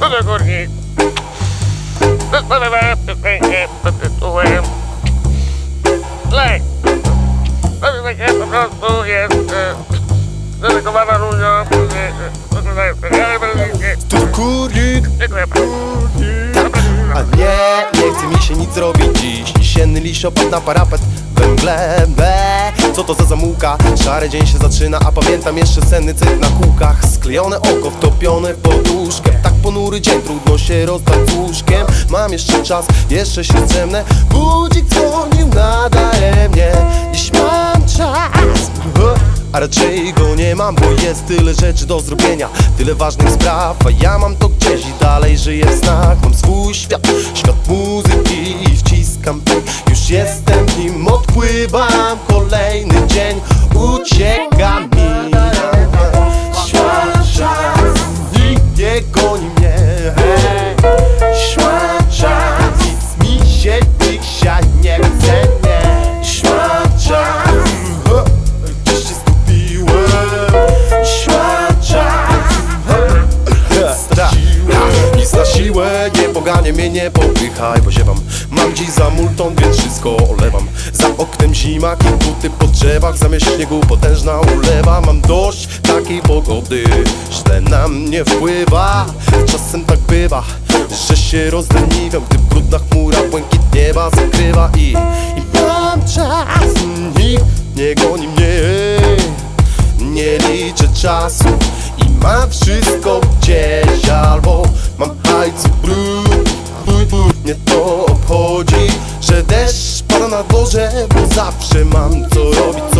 Co za górnik? Pięknie pod tytułem Lej! Takie po prostu jest dedykowana seriale brytyjskie. Tu kurnik, Dziękuję a nie, nie chce mi się nic robić dziś Jesienny liść opadł na parapet Węgle, ble, co to za zamułka? Szary dzień się zaczyna, a pamiętam jeszcze senny cyk na kółkach Sklejone oko wtopione w poduszkę Tak ponury dzień, trudno się rozdać z łóżkiem. Mam jeszcze czas, jeszcze się zdrzemnę. Budzik dzwonił nadaremnie Dziś mam czas. A raczej go nie mam, bo jest tyle rzeczy do zrobienia. Tyle ważnych spraw, a ja mam to gdzieś i dalej żyję w snach. Mam swój świat, świat muzyki mnie, nie popychaj, bo ziewam Mam dziś za multon, więc wszystko olewam. Za oknem zima, buty po drzewach Zamiast śniegu potężna ulewa. Mam dość takiej pogody Źle na mnie wpływa. Czasem tak bywa, że się rozleniwiam Gdy brudna chmura błękit nieba zakrywa. I, i mam czas, nikt nie goni mnie. Nie liczę czasu i mam wszystko gdzieś Albo mam hajcu brud Mnie to obchodzi, że deszcz pada na dworze Bo zawsze mam co robić, co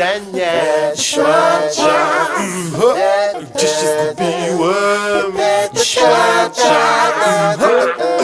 Nie chce, nie Świat czas, gdzieś się zgubiłem Świat czas, straciłem